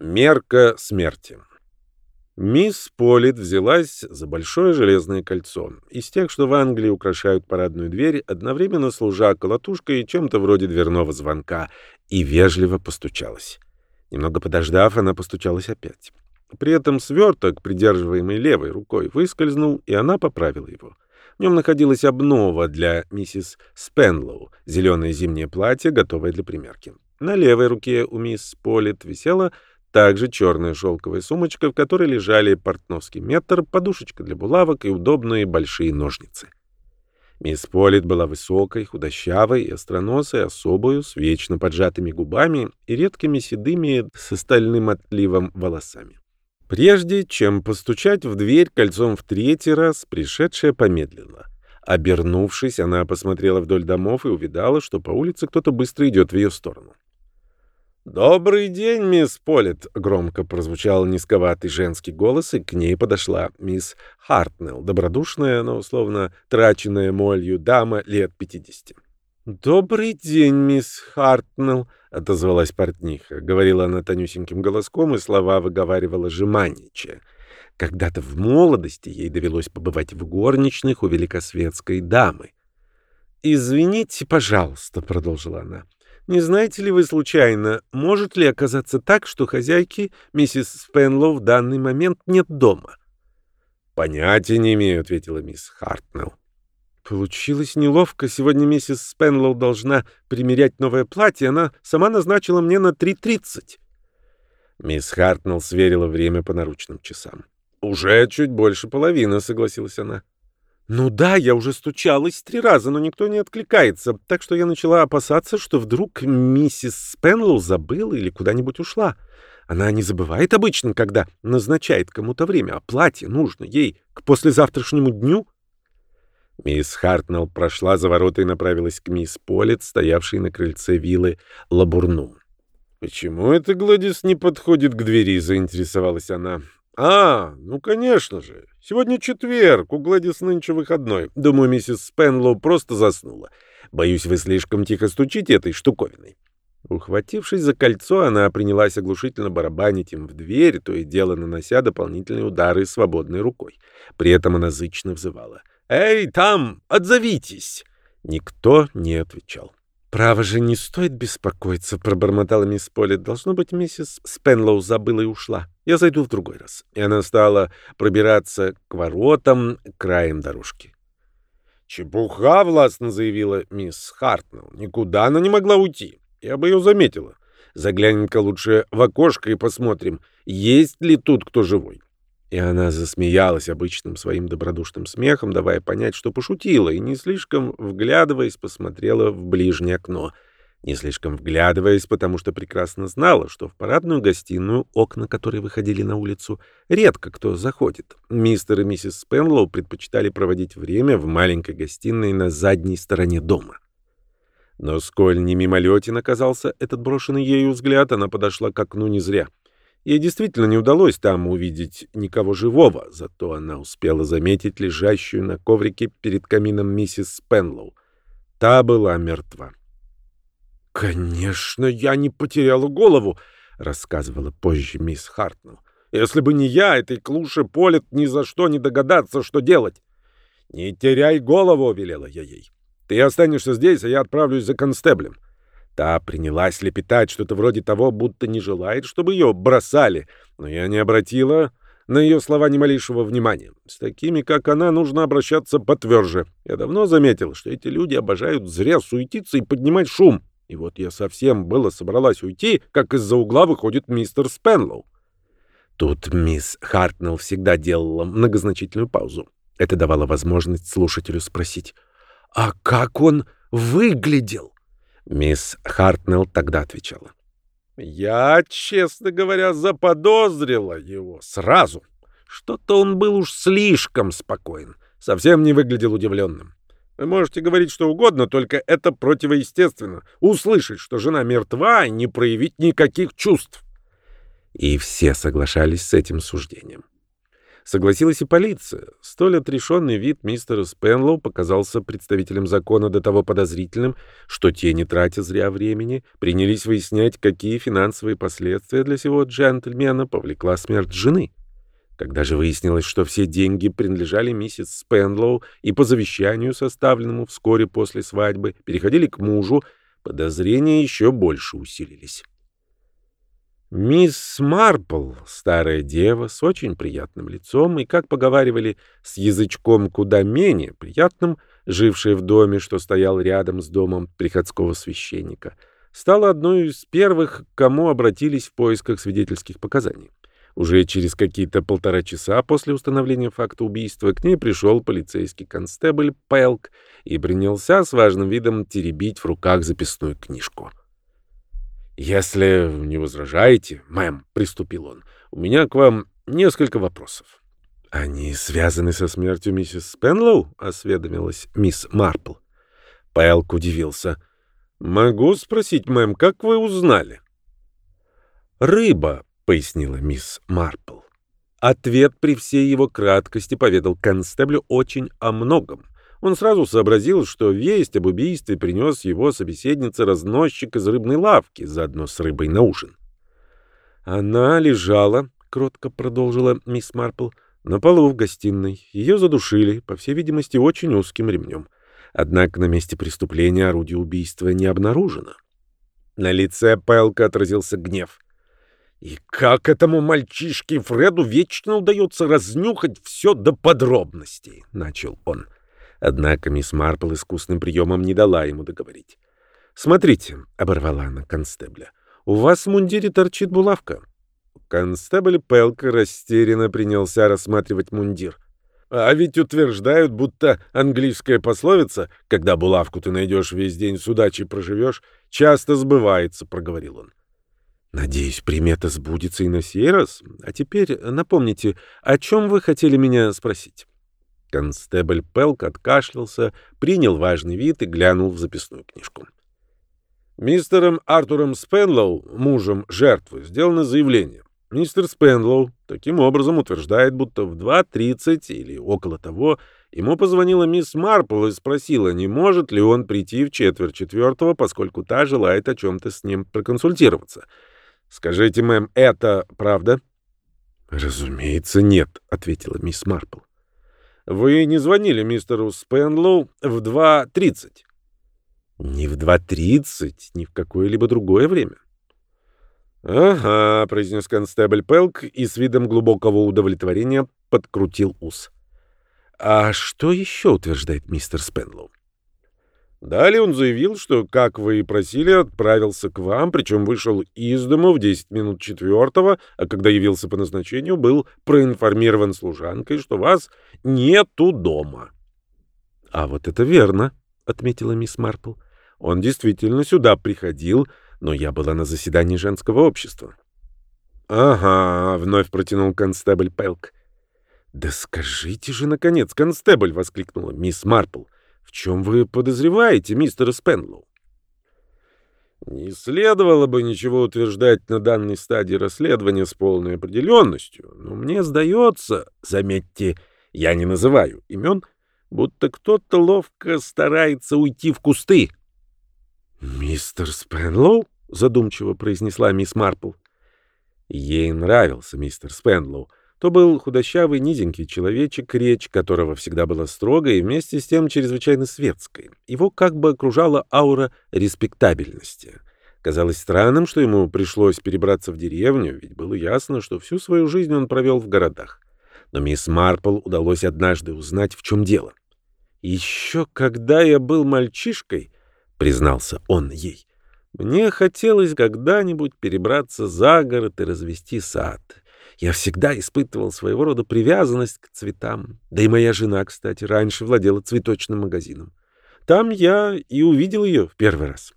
Мерка смерти. Мисс Полит взялась за большое железное кольцо, из тех, что в Англии украшают парадную дверь, одновременно служа колотушкой и чем-то вроде дверного звонка, и вежливо постучалась. Немного подождав, она постучалась опять. При этом сверток, придерживаемый левой рукой, выскользнул, и она поправила его. В нем находилась обнова для миссис Спенлоу, зеленое зимнее платье, готовое для примерки. На левой руке у мисс Полит висела также черная шелковая сумочка, в которой лежали портновский метр, подушечка для булавок и удобные большие ножницы. Мисс Полит была высокой, худощавой и остроносой особою, с вечно поджатыми губами и редкими седыми с остальным отливом волосами. Прежде чем постучать в дверь кольцом в третий раз, пришедшая помедлила. Обернувшись, она посмотрела вдоль домов и увидала, что по улице кто-то быстро идет в ее сторону. «Добрый день, мисс Полит!» — громко прозвучал низковатый женский голос, и к ней подошла мисс Хартнелл, добродушная, но условно траченная молью дама лет пятидесяти. «Добрый день, мисс Хартнелл!» — отозвалась портниха. Говорила она тонюсеньким голоском, и слова выговаривала жеманничая. Когда-то в молодости ей довелось побывать в горничных у великосветской дамы. «Извините, пожалуйста», — продолжила она, — не знаете ли вы случайно, может ли оказаться так, что хозяйки миссис Спенлоу в данный момент нет дома? Понятия не имею, ответила мисс Хартнелл. Получилось неловко. Сегодня миссис Спенлоу должна примерять новое платье. Она сама назначила мне на 3.30. Мисс Хартнелл сверила время по наручным часам. «Уже чуть больше половины», — согласилась она. Ну да, я уже стучалась три раза, но никто не откликается, так что я начала опасаться, что вдруг миссис Спенлоу забыла или куда-нибудь ушла. Она не забывает обычно, когда назначает кому-то время, а платье нужно ей к послезавтрашнему дню. Мисс Хартнелл прошла за ворота и направилась к мисс Полет, стоявшей на крыльце виллы Лабурнум. «Почему эта Гладис не подходит к двери?» — заинтересовалась она. «А, ну, конечно же. Сегодня четверг, у Гладис нынче выходной. Думаю, миссис Спенлоу просто заснула. Боюсь, вы слишком тихо стучите этой штуковиной». Ухватившись за кольцо, она принялась оглушительно барабанить им в дверь, то и дело нанося дополнительные удары свободной рукой. При этом она зычно взывала. «Эй, там, отзовитесь!» Никто не отвечал. «Право же, не стоит беспокоиться», — пробормотала мисс Полли. «Должно быть, миссис Спенлоу забыла и ушла. Я зайду в другой раз». И она стала пробираться к воротам краем дорожки. «Чепуха!» — властно заявила мисс Хартнелл. «Никуда она не могла уйти. Я бы ее заметила. Заглянем-ка лучше в окошко и посмотрим, есть ли тут кто живой». И она засмеялась обычным своим добродушным смехом, давая понять, что пошутила, и не слишком вглядываясь, посмотрела в ближнее окно. Не слишком вглядываясь, потому что прекрасно знала, что в парадную гостиную, окна которой выходили на улицу, редко кто заходит. Мистер и миссис Спенлоу предпочитали проводить время в маленькой гостиной на задней стороне дома. Но сколь не мимолетен оказался этот брошенный ею взгляд, она подошла к окну не зря — Ей действительно не удалось там увидеть никого живого, зато она успела заметить лежащую на коврике перед камином миссис Спенлоу. Та была мертва. «Конечно, я не потеряла голову», — рассказывала позже мисс Хартнелл. «Если бы не я, этой клуше Полет ни за что не догадаться, что делать». «Не теряй голову», — велела я ей. «Ты останешься здесь, а я отправлюсь за констеблем. Та принялась лепетать что-то вроде того, будто не желает, чтобы ее бросали, но я не обратила на ее слова ни малейшего внимания. С такими, как она, нужно обращаться потверже. Я давно заметил, что эти люди обожают зря суетиться и поднимать шум. И вот я совсем было собралась уйти, как из-за угла выходит мистер Спенлоу. Тут мисс Хартнелл всегда делала многозначительную паузу. Это давало возможность слушателю спросить, «А как он выглядел?» Мисс Хартнелл тогда отвечала. «Я, честно говоря, заподозрила его сразу. Что-то он был уж слишком спокоен, совсем не выглядел удивленным. Вы можете говорить что угодно, только это противоестественно. Услышать, что жена мертва, и не проявить никаких чувств». И все соглашались с этим суждением. Согласилась и полиция. Столь отрешенный вид мистера Спенлоу показался представителям закона до того подозрительным, что те, не тратя зря времени, принялись выяснять, какие финансовые последствия для сего джентльмена повлекла смерть жены. Когда же выяснилось, что все деньги принадлежали миссис Спенлоу и по завещанию, составленному вскоре после свадьбы, переходили к мужу, подозрения еще больше усилились. Мисс Марпл, старая дева с очень приятным лицом и, как поговаривали, с язычком куда менее приятным, жившая в доме, что стоял рядом с домом приходского священника, стала одной из первых, к кому обратились в поисках свидетельских показаний. Уже через какие-то полтора часа после установления факта убийства к ней пришел полицейский констебль Пелк и принялся с важным видом теребить в руках записную книжку. «Если не возражаете, мэм», — приступил он, — «у меня к вам несколько вопросов». «Они связаны со смертью миссис Спенлоу?» — осведомилась мисс Марпл. Пэлк удивился. «Могу спросить, мэм, как вы узнали?» «Рыба», — пояснила мисс Марпл. Ответ при всей его краткости поведал констеблю очень о многом. Он сразу сообразил, что весть об убийстве принес его собеседница-разносчик из рыбной лавки, заодно с рыбой на ужин. Она лежала, — кротко продолжила мисс Марпл, — на полу в гостиной. Ее задушили, по всей видимости, очень узким ремнем. Однако на месте преступления орудие убийства не обнаружено. На лице Пэлка отразился гнев. «И как этому мальчишке Фреду вечно удается разнюхать все до подробностей?» — начал он. — Однако мисс Марпл искусным приемом не дала ему договорить. «Смотрите», — оборвала она констебля, — «у вас в мундире торчит булавка». Констебль Пелка растерянно принялся рассматривать мундир. «А ведь утверждают, будто английская пословица «когда булавку ты найдешь весь день с удачей проживешь» часто сбывается», — проговорил он. «Надеюсь, примета сбудется и на сей раз. А теперь напомните, о чем вы хотели меня спросить?» Констебль Пелк откашлялся, принял важный вид и глянул в записную книжку. Мистером Артуром Спенлоу, мужем жертвы, сделано заявление. Мистер Спенлоу таким образом утверждает, будто в 2.30 или около того ему позвонила мисс Марпл и спросила, не может ли он прийти в четверть четвертого, поскольку та желает о чем-то с ним проконсультироваться. Скажите, мэм, это правда? «Разумеется, нет», — ответила мисс Марпл. Вы не звонили мистеру Спенлоу в 2.30? Ни в 2.30, ни в какое-либо другое время. «Ага», — произнес констебль Пелк и с видом глубокого удовлетворения подкрутил ус. «А что еще утверждает мистер Спенлоу?» Далее он заявил, что, как вы и просили, отправился к вам, причем вышел из дома в 10 минут четвертого, а когда явился по назначению, был проинформирован служанкой, что вас нету дома. — А вот это верно, — отметила мисс Марпл. — Он действительно сюда приходил, но я была на заседании женского общества. — Ага, — вновь протянул констебль Пелк. — Да скажите же, наконец, констебль, — воскликнула мисс Марпл. — в чем вы подозреваете мистера Спенлоу? Не следовало бы ничего утверждать на данной стадии расследования с полной определенностью, но мне сдается, заметьте, я не называю имен, будто кто-то ловко старается уйти в кусты. «Мистер Спенлоу?» — задумчиво произнесла мисс Марпл. Ей нравился мистер Спенлоу, то был худощавый, низенький человечек, речь которого всегда была строгой и вместе с тем чрезвычайно светской. Его как бы окружала аура респектабельности. Казалось странным, что ему пришлось перебраться в деревню, ведь было ясно, что всю свою жизнь он провел в городах. Но мисс Марпл удалось однажды узнать, в чем дело. «Еще когда я был мальчишкой», — признался он ей, — «мне хотелось когда-нибудь перебраться за город и развести сад». Я всегда испытывал своего рода привязанность к цветам. Да и моя жена, кстати, раньше владела цветочным магазином. Там я и увидел ее в первый раз.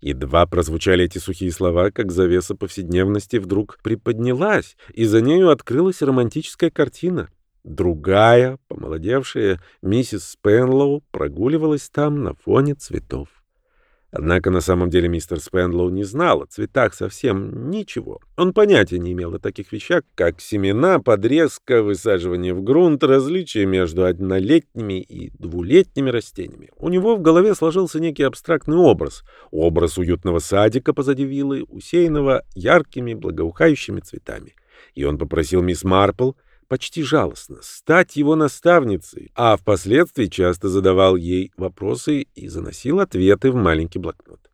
Едва прозвучали эти сухие слова, как завеса повседневности вдруг приподнялась, и за нею открылась романтическая картина. Другая, помолодевшая миссис Спенлоу прогуливалась там на фоне цветов. Однако на самом деле мистер Спенлоу не знал о цветах совсем ничего. Он понятия не имел о таких вещах, как семена, подрезка, высаживание в грунт, различия между однолетними и двулетними растениями. У него в голове сложился некий абстрактный образ. Образ уютного садика позади виллы, усеянного яркими благоухающими цветами. И он попросил мисс Марпл почти жалостно, стать его наставницей, а впоследствии часто задавал ей вопросы и заносил ответы в маленький блокнот.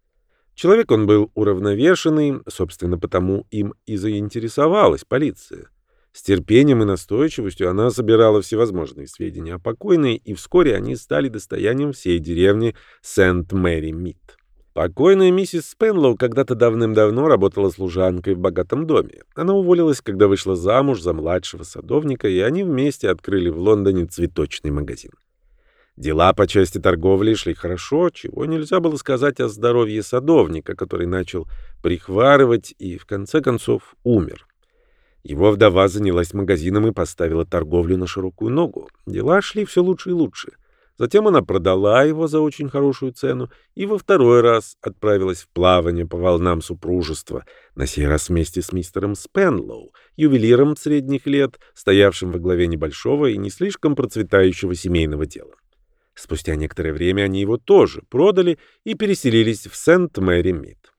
Человек он был уравновешенный, собственно, потому им и заинтересовалась полиция. С терпением и настойчивостью она собирала всевозможные сведения о покойной, и вскоре они стали достоянием всей деревни Сент-Мэри-Мид. Покойная миссис Спенлоу когда-то давным-давно работала служанкой в богатом доме. Она уволилась, когда вышла замуж за младшего садовника, и они вместе открыли в Лондоне цветочный магазин. Дела по части торговли шли хорошо, чего нельзя было сказать о здоровье садовника, который начал прихварывать и, в конце концов, умер. Его вдова занялась магазином и поставила торговлю на широкую ногу. Дела шли все лучше и лучше. Затем она продала его за очень хорошую цену и во второй раз отправилась в плавание по волнам супружества, на сей раз вместе с мистером Спенлоу, ювелиром средних лет, стоявшим во главе небольшого и не слишком процветающего семейного дела. Спустя некоторое время они его тоже продали и переселились в Сент-Мэри-Мид.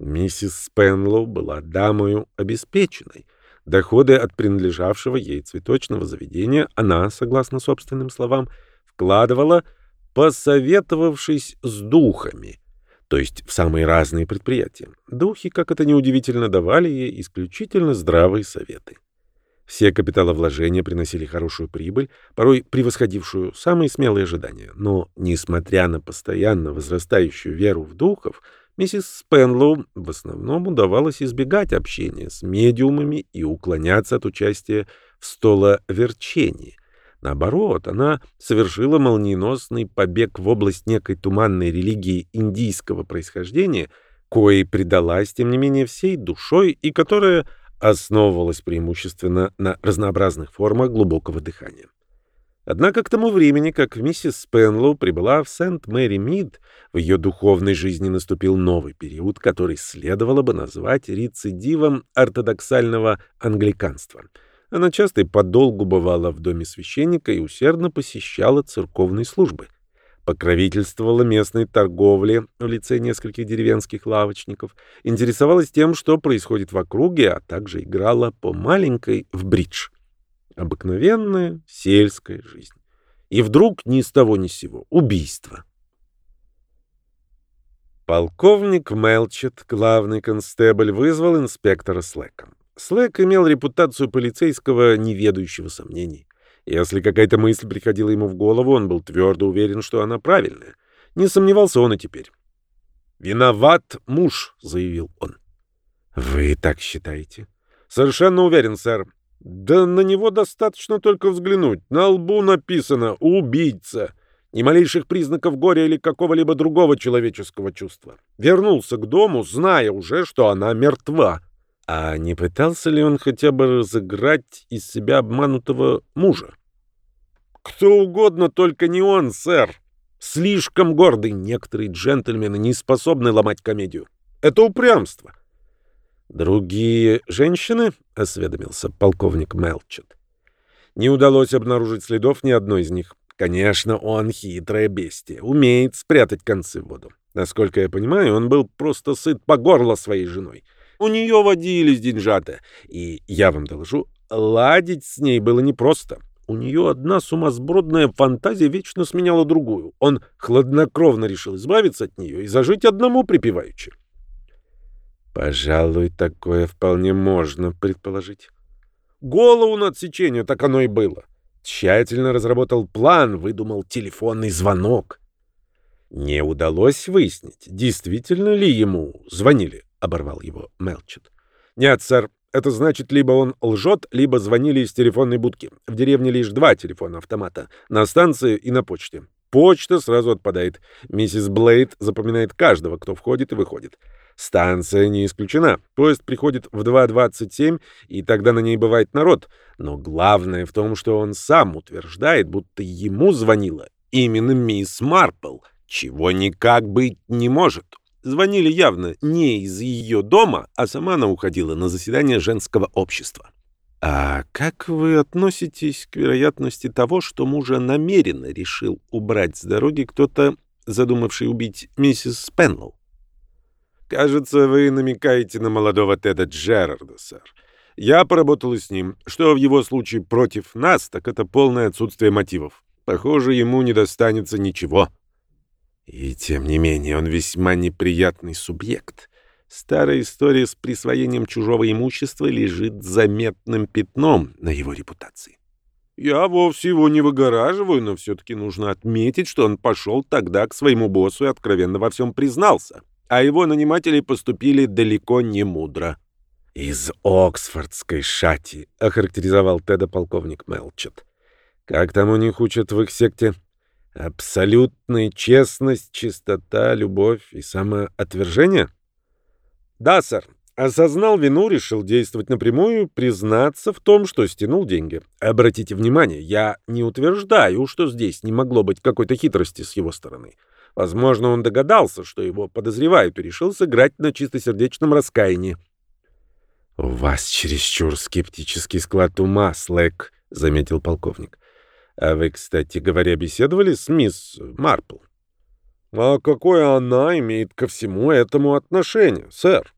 Миссис Спенлоу была дамою обеспеченной. Доходы от принадлежавшего ей цветочного заведения она, согласно собственным словам, вкладывала, посоветовавшись с духами, то есть в самые разные предприятия. Духи, как это неудивительно, давали ей исключительно здравые советы. Все капиталовложения приносили хорошую прибыль, порой превосходившую самые смелые ожидания. Но, несмотря на постоянно возрастающую веру в духов, миссис Спенлоу в основном удавалось избегать общения с медиумами и уклоняться от участия в столоверчении — Наоборот, она совершила молниеносный побег в область некой туманной религии индийского происхождения, коей предалась, тем не менее, всей душой и которая основывалась преимущественно на разнообразных формах глубокого дыхания. Однако к тому времени, как миссис Спенлоу прибыла в Сент-Мэри-Мид, в ее духовной жизни наступил новый период, который следовало бы назвать рецидивом ортодоксального англиканства — она часто и подолгу бывала в доме священника и усердно посещала церковные службы. Покровительствовала местной торговле в лице нескольких деревенских лавочников, интересовалась тем, что происходит в округе, а также играла по маленькой в бридж. Обыкновенная сельская жизнь. И вдруг ни с того ни с сего убийство. Полковник Мелчет, главный констебль, вызвал инспектора Слэка. Слэк имел репутацию полицейского, не ведающего сомнений. Если какая-то мысль приходила ему в голову, он был твердо уверен, что она правильная. Не сомневался он и теперь. «Виноват муж», — заявил он. «Вы так считаете?» «Совершенно уверен, сэр. Да на него достаточно только взглянуть. На лбу написано «убийца». Ни малейших признаков горя или какого-либо другого человеческого чувства. Вернулся к дому, зная уже, что она мертва. А не пытался ли он хотя бы разыграть из себя обманутого мужа? Кто угодно, только не он, сэр. Слишком гордый. Некоторые джентльмены не способны ломать комедию. Это упрямство. Другие женщины, — осведомился полковник Мелчет. Не удалось обнаружить следов ни одной из них. Конечно, он хитрое бестие, умеет спрятать концы в воду. Насколько я понимаю, он был просто сыт по горло своей женой. У нее водились деньжата. И, я вам доложу, ладить с ней было непросто. У нее одна сумасбродная фантазия вечно сменяла другую. Он хладнокровно решил избавиться от нее и зажить одному припеваючи. Пожалуй, такое вполне можно предположить. Голову на отсечение, так оно и было. Тщательно разработал план, выдумал телефонный звонок. Не удалось выяснить, действительно ли ему звонили. — оборвал его Мелчет. «Нет, сэр. Это значит, либо он лжет, либо звонили из телефонной будки. В деревне лишь два телефона-автомата. На станции и на почте. Почта сразу отпадает. Миссис Блейд запоминает каждого, кто входит и выходит. Станция не исключена. Поезд приходит в 2.27, и тогда на ней бывает народ. Но главное в том, что он сам утверждает, будто ему звонила именно мисс Марпл, чего никак быть не может. Звонили явно не из ее дома, а сама она уходила на заседание женского общества. А как вы относитесь к вероятности того, что мужа намеренно решил убрать с дороги кто-то, задумавший убить миссис Спенлоу? Кажется, вы намекаете на молодого Теда Джерарда, сэр. Я поработал с ним. Что в его случае против нас, так это полное отсутствие мотивов. Похоже, ему не достанется ничего. И тем не менее, он весьма неприятный субъект. Старая история с присвоением чужого имущества лежит заметным пятном на его репутации. Я вовсе его не выгораживаю, но все-таки нужно отметить, что он пошел тогда к своему боссу и откровенно во всем признался, а его наниматели поступили далеко не мудро. «Из Оксфордской шати», — охарактеризовал Теда полковник Мелчет. «Как там у них учат в их секте?» Абсолютная честность, чистота, любовь и самоотвержение? Да, сэр. Осознал вину, решил действовать напрямую, признаться в том, что стянул деньги. Обратите внимание, я не утверждаю, что здесь не могло быть какой-то хитрости с его стороны. Возможно, он догадался, что его подозревают, и решил сыграть на чистосердечном раскаянии. — У вас чересчур скептический склад ума, Слэк, — заметил полковник. А вы, кстати говоря, беседовали с мисс Марпл? А какое она имеет ко всему этому отношение, сэр?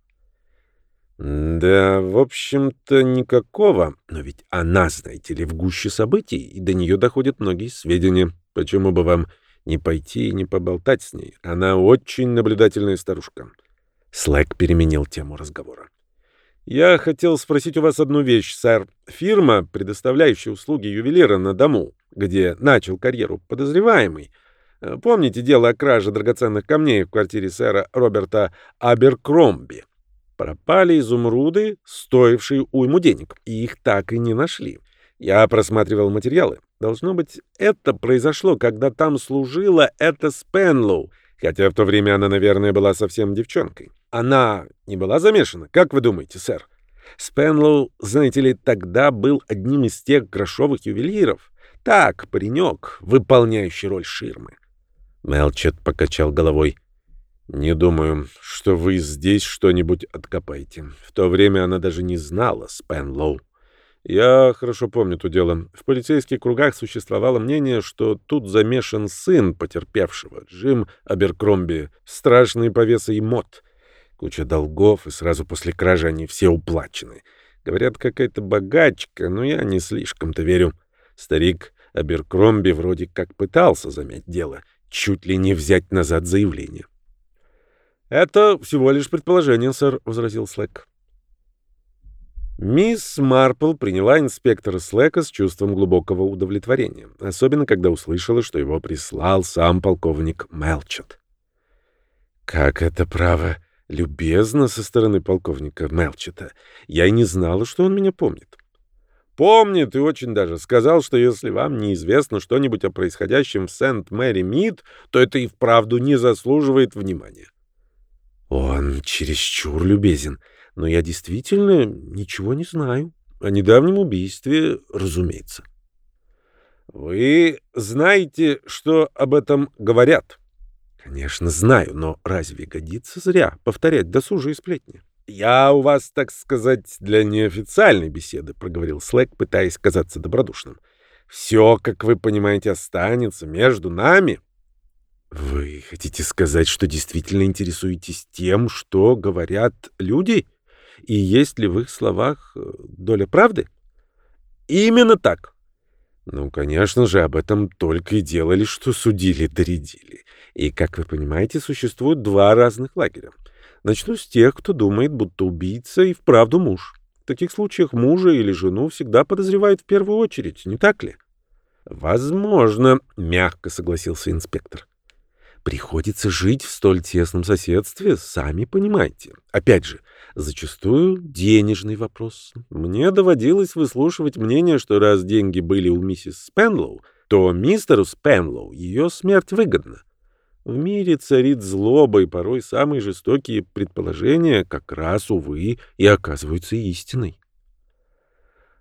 Да, в общем-то, никакого. Но ведь она, знаете ли, в гуще событий, и до нее доходят многие сведения. Почему бы вам не пойти и не поболтать с ней? Она очень наблюдательная старушка. Слэк переменил тему разговора. «Я хотел спросить у вас одну вещь, сэр. Фирма, предоставляющая услуги ювелира на дому, где начал карьеру подозреваемый, э, помните дело о краже драгоценных камней в квартире сэра Роберта Аберкромби? Пропали изумруды, стоившие уйму денег, и их так и не нашли. Я просматривал материалы. Должно быть, это произошло, когда там служила эта Спенлоу, хотя в то время она, наверное, была совсем девчонкой. Она не была замешана, как вы думаете, сэр? Спенлоу, знаете ли, тогда был одним из тех грошовых ювелиров. Так, паренек, выполняющий роль ширмы. Мелчет покачал головой. «Не думаю, что вы здесь что-нибудь откопаете. В то время она даже не знала Спенлоу. Я хорошо помню то дело. В полицейских кругах существовало мнение, что тут замешан сын потерпевшего, Джим Аберкромби, страшный повеса и мод. Куча долгов, и сразу после кражи они все уплачены. Говорят, какая-то богачка, но я не слишком-то верю. Старик Аберкромби вроде как пытался замять дело, чуть ли не взять назад заявление. «Это всего лишь предположение, сэр», — возразил Слэк. Мисс Марпл приняла инспектора Слэка с чувством глубокого удовлетворения, особенно когда услышала, что его прислал сам полковник Мелчет. «Как это право любезно со стороны полковника Мелчета. Я и не знала, что он меня помнит». «Помнит и очень даже. Сказал, что если вам неизвестно что-нибудь о происходящем в Сент-Мэри-Мид, то это и вправду не заслуживает внимания». «Он чересчур любезен» но я действительно ничего не знаю. О недавнем убийстве, разумеется. Вы знаете, что об этом говорят? Конечно, знаю, но разве годится зря повторять досужие сплетни? Я у вас, так сказать, для неофициальной беседы, проговорил Слэк, пытаясь казаться добродушным. Все, как вы понимаете, останется между нами. Вы хотите сказать, что действительно интересуетесь тем, что говорят люди? — и есть ли в их словах э, доля правды? Именно так. Ну, конечно же, об этом только и делали, что судили-доредили. И, как вы понимаете, существуют два разных лагеря. Начну с тех, кто думает, будто убийца и вправду муж. В таких случаях мужа или жену всегда подозревают в первую очередь, не так ли? Возможно, мягко согласился инспектор. Приходится жить в столь тесном соседстве, сами понимаете. Опять же, зачастую денежный вопрос. Мне доводилось выслушивать мнение, что раз деньги были у миссис Спенлоу, то мистеру Спенлоу ее смерть выгодна. В мире царит злоба, и порой самые жестокие предположения как раз, увы, и оказываются истиной.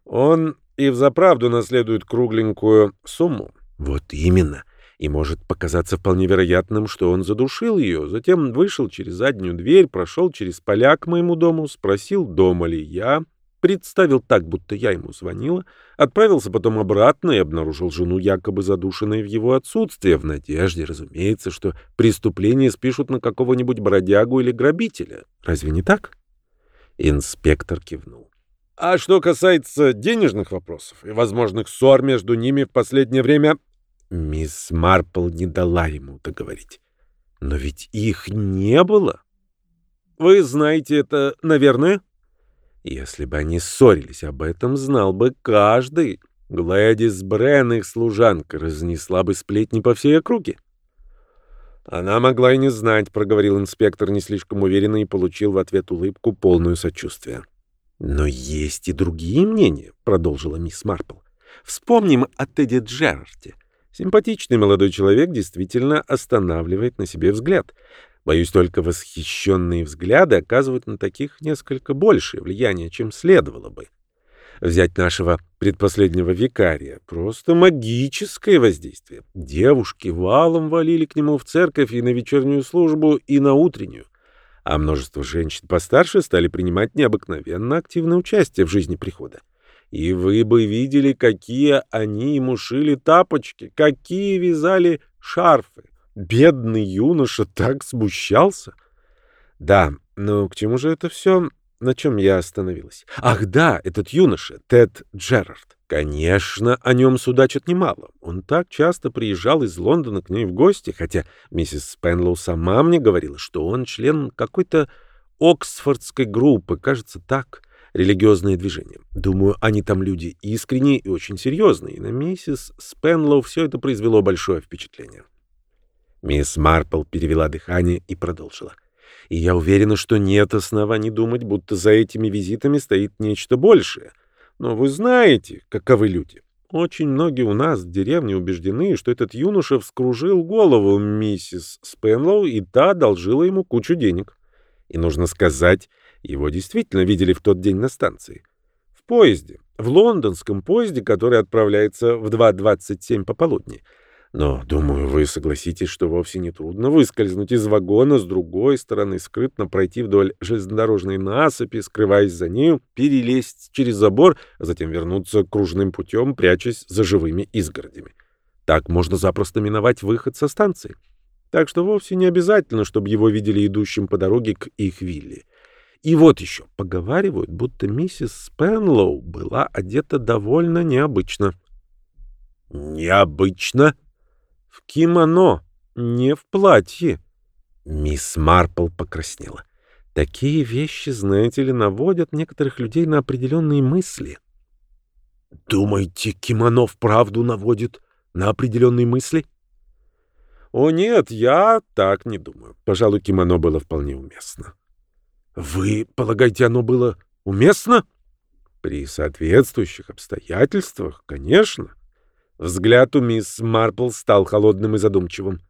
Он и взаправду наследует кругленькую сумму. Вот именно. И может показаться вполне вероятным, что он задушил ее, затем вышел через заднюю дверь, прошел через поля к моему дому, спросил, дома ли я, представил так, будто я ему звонила, отправился потом обратно и обнаружил жену якобы задушенной в его отсутствие, в надежде, разумеется, что преступление спишут на какого-нибудь бродягу или грабителя. Разве не так? Инспектор кивнул. А что касается денежных вопросов и возможных ссор между ними в последнее время, Мисс Марпл не дала ему договорить. Но ведь их не было. Вы знаете это, наверное? Если бы они ссорились, об этом знал бы каждый. Глэдис Брен, их служанка, разнесла бы сплетни по всей округе. Она могла и не знать, проговорил инспектор не слишком уверенно и получил в ответ улыбку полную сочувствия. Но есть и другие мнения, продолжила мисс Марпл. Вспомним о Тедди Джерарде. Симпатичный молодой человек действительно останавливает на себе взгляд. Боюсь, только восхищенные взгляды оказывают на таких несколько большее влияние, чем следовало бы. Взять нашего предпоследнего викария. Просто магическое воздействие. Девушки валом валили к нему в церковь и на вечернюю службу, и на утреннюю. А множество женщин постарше стали принимать необыкновенно активное участие в жизни прихода. И вы бы видели, какие они ему шили тапочки, какие вязали шарфы. Бедный юноша так смущался. Да, но к чему же это все? На чем я остановилась? Ах да, этот юноша, Тед Джерард. Конечно, о нем судачат немало. Он так часто приезжал из Лондона к ней в гости, хотя миссис Спенлоу сама мне говорила, что он член какой-то Оксфордской группы, кажется, так религиозное движение. Думаю, они там люди искренние и очень серьезные, и на миссис Спенлоу все это произвело большое впечатление. Мисс Марпл перевела дыхание и продолжила. И я уверена, что нет оснований думать, будто за этими визитами стоит нечто большее. Но вы знаете, каковы люди. Очень многие у нас в деревне убеждены, что этот юноша вскружил голову миссис Спенлоу, и та одолжила ему кучу денег. И нужно сказать, его действительно видели в тот день на станции. В поезде, в лондонском поезде, который отправляется в 2.27 пополудни. Но, думаю, вы согласитесь, что вовсе не трудно выскользнуть из вагона с другой стороны, скрытно пройти вдоль железнодорожной насыпи, скрываясь за нею, перелезть через забор, а затем вернуться кружным путем, прячась за живыми изгородями. Так можно запросто миновать выход со станции. Так что вовсе не обязательно, чтобы его видели идущим по дороге к их вилле. И вот еще, поговаривают, будто миссис Спенлоу была одета довольно необычно. Необычно? В кимоно, не в платье. Мисс Марпл покраснела. Такие вещи, знаете ли, наводят некоторых людей на определенные мысли. Думаете, кимоно вправду наводит на определенные мысли? О нет, я так не думаю. Пожалуй, кимоно было вполне уместно. Вы полагаете, оно было уместно? При соответствующих обстоятельствах, конечно. Взгляд у мисс Марпл стал холодным и задумчивым.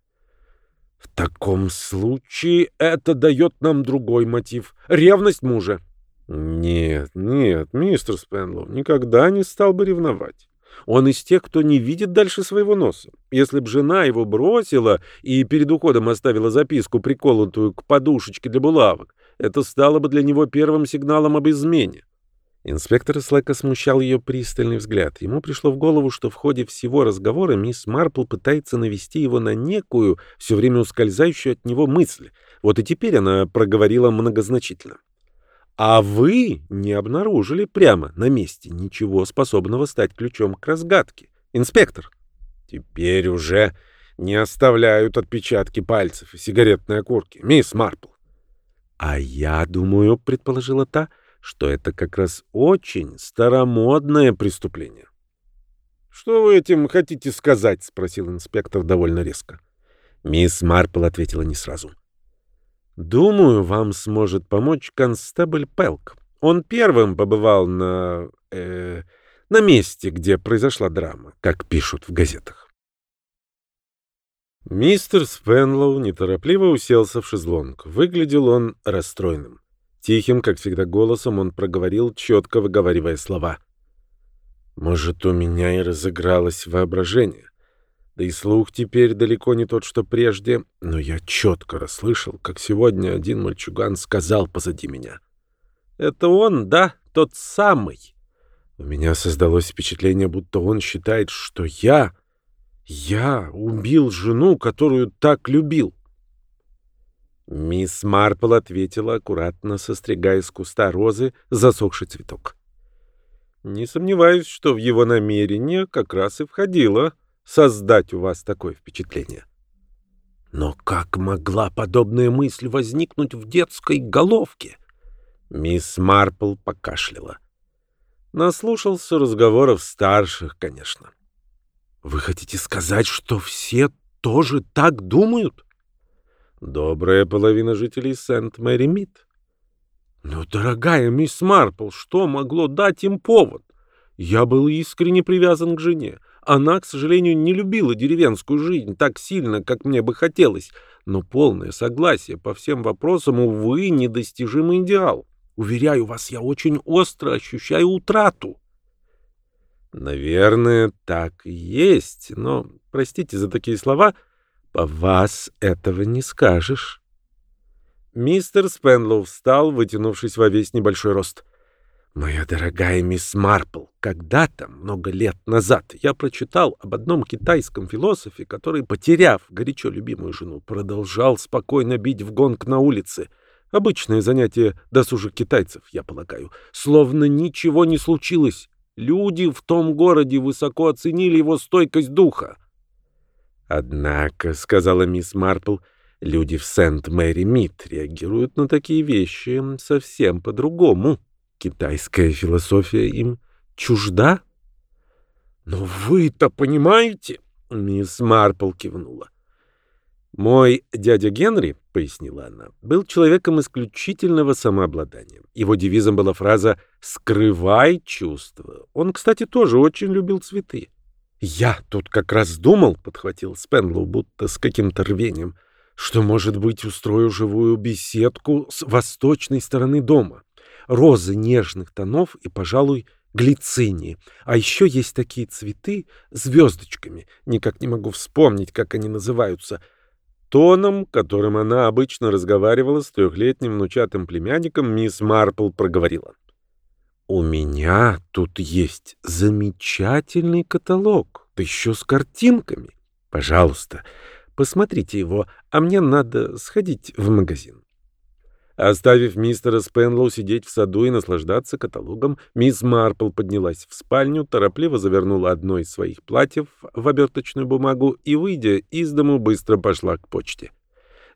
В таком случае это дает нам другой мотив — ревность мужа. Нет, нет, мистер Спенлоу никогда не стал бы ревновать. Он из тех, кто не видит дальше своего носа. Если б жена его бросила и перед уходом оставила записку, приколотую к подушечке для булавок, это стало бы для него первым сигналом об измене. Инспектор Слэка смущал ее пристальный взгляд. Ему пришло в голову, что в ходе всего разговора мисс Марпл пытается навести его на некую, все время ускользающую от него мысль. Вот и теперь она проговорила многозначительно. «А вы не обнаружили прямо на месте ничего способного стать ключом к разгадке, инспектор?» «Теперь уже не оставляют отпечатки пальцев и сигаретные окурки, мисс Марпл. «А я думаю, — предположила та, — что это как раз очень старомодное преступление». «Что вы этим хотите сказать?» — спросил инспектор довольно резко. Мисс Марпл ответила не сразу. «Думаю, вам сможет помочь констебль Пелк. Он первым побывал на... Э, на месте, где произошла драма, как пишут в газетах. Мистер Спенлоу неторопливо уселся в шезлонг. Выглядел он расстроенным. Тихим, как всегда, голосом он проговорил, четко выговаривая слова. «Может, у меня и разыгралось воображение. Да и слух теперь далеко не тот, что прежде, но я четко расслышал, как сегодня один мальчуган сказал позади меня. «Это он, да, тот самый». У меня создалось впечатление, будто он считает, что я... Я убил жену, которую так любил. Мисс Марпл ответила, аккуратно состригая с куста розы засохший цветок. Не сомневаюсь, что в его намерение как раз и входило создать у вас такое впечатление. Но как могла подобная мысль возникнуть в детской головке? Мисс Марпл покашляла. Наслушался разговоров старших, конечно. Вы хотите сказать, что все тоже так думают? Добрая половина жителей Сент-Мэри-Мид. Но, дорогая мисс Марпл, что могло дать им повод? Я был искренне привязан к жене. Она, к сожалению, не любила деревенскую жизнь так сильно, как мне бы хотелось, но полное согласие по всем вопросам, увы, недостижимый идеал. Уверяю вас, я очень остро ощущаю утрату. Наверное, так и есть, но, простите за такие слова — по вас этого не скажешь. Мистер Спенлоу встал, вытянувшись во весь небольшой рост. «Моя дорогая мисс Марпл, когда-то, много лет назад, я прочитал об одном китайском философе, который, потеряв горячо любимую жену, продолжал спокойно бить в гонг на улице. Обычное занятие досужих китайцев, я полагаю. Словно ничего не случилось. Люди в том городе высоко оценили его стойкость духа. «Однако», — сказала мисс Марпл, — «люди в Сент-Мэри-Мид реагируют на такие вещи совсем по-другому. Китайская философия им чужда». «Но вы-то понимаете?» — мисс Марпл кивнула. «Мой дядя Генри, — пояснила она, — был человеком исключительного самообладания. Его девизом была фраза «скрывай чувства». Он, кстати, тоже очень любил цветы. «Я тут как раз думал», — подхватил Спенлоу, будто с каким-то рвением, «что, может быть, устрою живую беседку с восточной стороны дома. Розы нежных тонов и, пожалуй, глицинии. А еще есть такие цветы звездочками. Никак не могу вспомнить, как они называются». Тоном, которым она обычно разговаривала с трехлетним внучатым племянником, мисс Марпл проговорила. У меня тут есть замечательный каталог, да еще с картинками. Пожалуйста, посмотрите его, а мне надо сходить в магазин. Оставив мистера Спенлоу сидеть в саду и наслаждаться каталогом, мисс Марпл поднялась в спальню, торопливо завернула одно из своих платьев в оберточную бумагу и, выйдя из дому, быстро пошла к почте.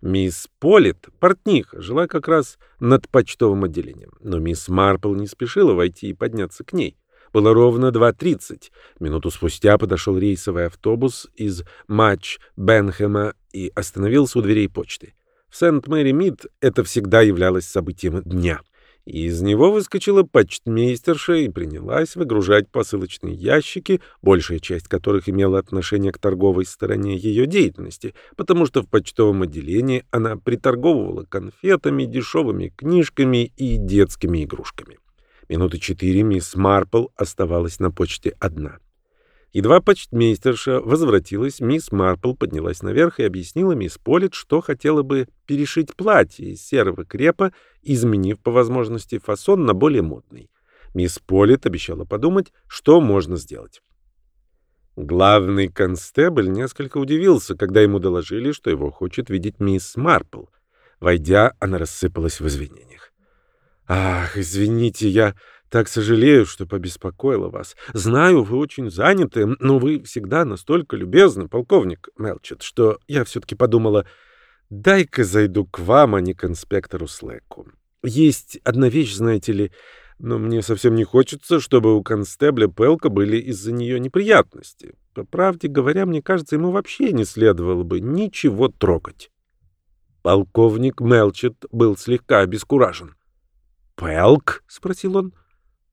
Мисс Полит, портниха, жила как раз над почтовым отделением, но мисс Марпл не спешила войти и подняться к ней. Было ровно 2.30. Минуту спустя подошел рейсовый автобус из Матч Бенхэма и остановился у дверей почты. В Сент-Мэри-Мид это всегда являлось событием дня — из него выскочила почтмейстерша и принялась выгружать посылочные ящики, большая часть которых имела отношение к торговой стороне ее деятельности, потому что в почтовом отделении она приторговывала конфетами, дешевыми книжками и детскими игрушками. Минуты четыре мисс Марпл оставалась на почте одна. Едва почтмейстерша возвратилась, мисс Марпл поднялась наверх и объяснила мисс Полит, что хотела бы перешить платье из серого крепа, изменив по возможности фасон на более модный. Мисс Полит обещала подумать, что можно сделать. Главный констебль несколько удивился, когда ему доложили, что его хочет видеть мисс Марпл. Войдя, она рассыпалась в извинениях. «Ах, извините, я так сожалею, что побеспокоила вас. Знаю, вы очень заняты, но вы всегда настолько любезны, полковник Мелчет, что я все-таки подумала, дай-ка зайду к вам, а не к инспектору Слэку. Есть одна вещь, знаете ли, но мне совсем не хочется, чтобы у констебля Пелка были из-за нее неприятности. По правде говоря, мне кажется, ему вообще не следовало бы ничего трогать. Полковник Мелчет был слегка обескуражен. «Пелк?» — спросил он.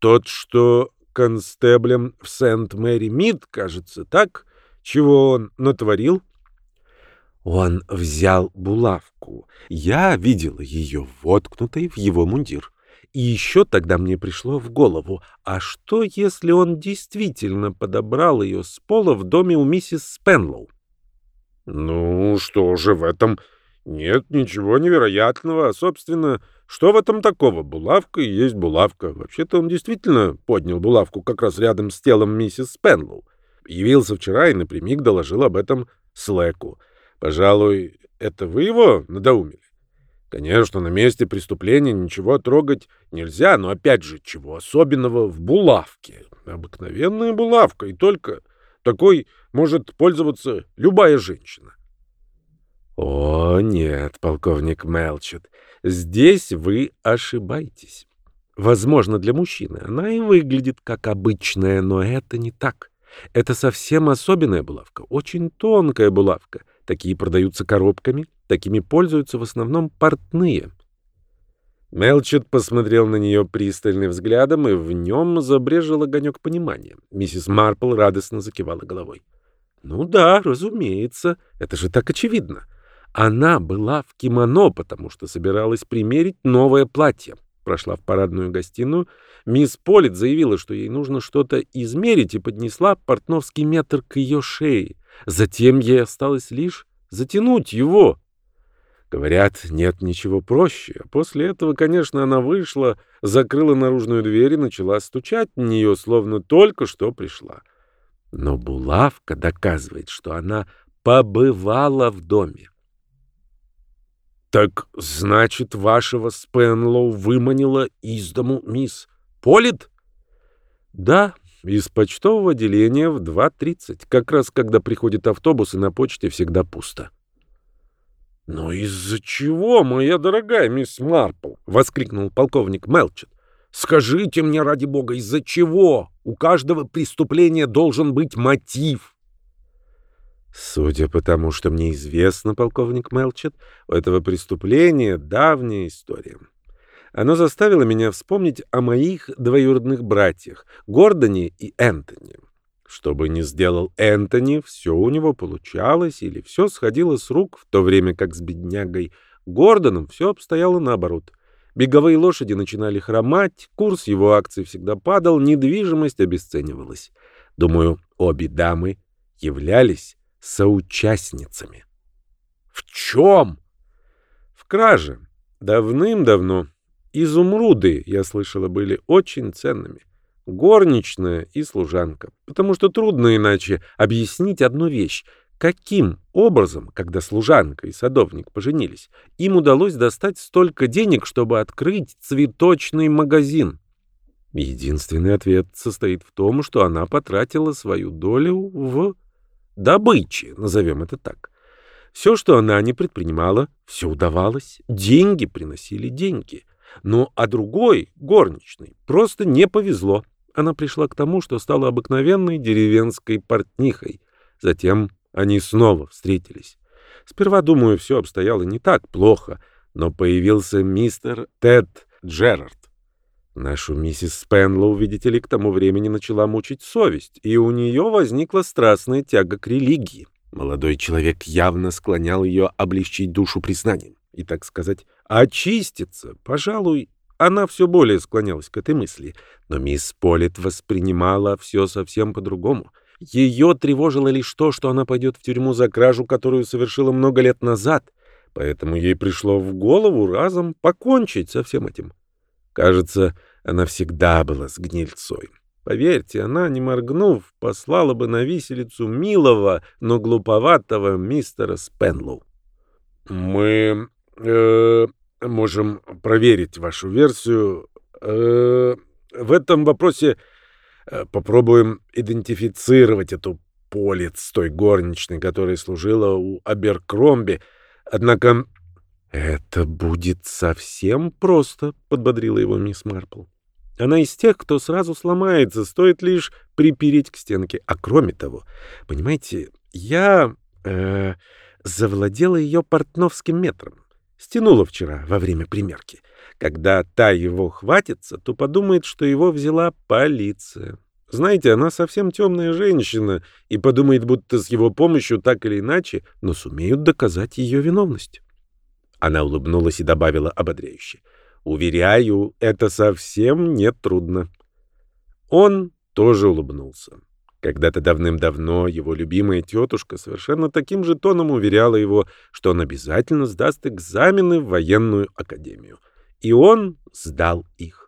Тот, что констеблем в Сент-Мэри-Мид, кажется, так? Чего он натворил? Он взял булавку. Я видела ее воткнутой в его мундир. И еще тогда мне пришло в голову, а что, если он действительно подобрал ее с пола в доме у миссис Спенлоу? Ну, что же в этом? Нет ничего невероятного. Собственно, что в этом такого? Булавка и есть булавка. Вообще-то он действительно поднял булавку как раз рядом с телом миссис Спенлоу. Явился вчера и напрямик доложил об этом Слэку. Пожалуй, это вы его надоумили? Конечно, на месте преступления ничего трогать нельзя, но опять же, чего особенного в булавке? Обыкновенная булавка, и только такой может пользоваться любая женщина. О, нет, полковник Мелчет, здесь вы ошибаетесь. Возможно, для мужчины она и выглядит как обычная, но это не так. Это совсем особенная булавка, очень тонкая булавка. Такие продаются коробками, такими пользуются в основном портные. Мелчет посмотрел на нее пристальным взглядом, и в нем забрежил огонек понимания. Миссис Марпл радостно закивала головой. «Ну да, разумеется, это же так очевидно. Она была в кимоно, потому что собиралась примерить новое платье. Прошла в парадную гостиную. Мисс Полит заявила, что ей нужно что-то измерить, и поднесла портновский метр к ее шее. Затем ей осталось лишь затянуть его, Говорят, нет ничего проще. После этого, конечно, она вышла, закрыла наружную дверь и начала стучать в нее, словно только что пришла. Но булавка доказывает, что она побывала в доме. «Так, значит, вашего Спенлоу выманила из дому мисс Полит?» «Да, из почтового отделения в 2.30, как раз когда приходит автобус, и на почте всегда пусто». «Но из-за чего, моя дорогая мисс Марпл?» — воскликнул полковник Мелчет. «Скажите мне, ради бога, из-за чего? У каждого преступления должен быть мотив». Судя по тому, что мне известно, полковник Мелчет, у этого преступления давняя история. Оно заставило меня вспомнить о моих двоюродных братьях, Гордоне и Энтони. Что бы ни сделал Энтони, все у него получалось или все сходило с рук, в то время как с беднягой Гордоном все обстояло наоборот. Беговые лошади начинали хромать, курс его акций всегда падал, недвижимость обесценивалась. Думаю, обе дамы являлись соучастницами. В чем? В краже. Давным-давно. Изумруды, я слышала, были очень ценными горничная и служанка. Потому что трудно иначе объяснить одну вещь. Каким образом, когда служанка и садовник поженились, им удалось достать столько денег, чтобы открыть цветочный магазин? Единственный ответ состоит в том, что она потратила свою долю в добыче, назовем это так. Все, что она не предпринимала, все удавалось, деньги приносили деньги. Ну, а другой, горничной, просто не повезло. Она пришла к тому, что стала обыкновенной деревенской портнихой. Затем они снова встретились. Сперва, думаю, все обстояло не так плохо, но появился мистер Тед Джерард. Нашу миссис Спенлоу, видите ли, к тому времени начала мучить совесть, и у нее возникла страстная тяга к религии. Молодой человек явно склонял ее облегчить душу признанием и, так сказать, очиститься, пожалуй, она все более склонялась к этой мысли, но мисс Полит воспринимала все совсем по-другому. Ее тревожило лишь то, что она пойдет в тюрьму за кражу, которую совершила много лет назад, поэтому ей пришло в голову разом покончить со всем этим. Кажется, она всегда была с гнильцой. Поверьте, она, не моргнув, послала бы на виселицу милого, но глуповатого мистера Спенлоу. «Мы... Э, можем проверить вашу версию. Э, в этом вопросе э, попробуем идентифицировать эту полец той горничной, которая служила у Аберкромби. Однако это будет совсем просто, подбодрила его мисс Марпл. Она из тех, кто сразу сломается, стоит лишь припереть к стенке. А кроме того, понимаете, я э, завладела ее портновским метром. Стянула вчера во время примерки. Когда та его хватится, то подумает, что его взяла полиция. Знаете, она совсем темная женщина и подумает, будто с его помощью так или иначе, но сумеют доказать ее виновность. Она улыбнулась и добавила ободряюще. «Уверяю, это совсем не трудно». Он тоже улыбнулся. Когда-то давным-давно его любимая тетушка совершенно таким же тоном уверяла его, что он обязательно сдаст экзамены в военную академию. И он сдал их.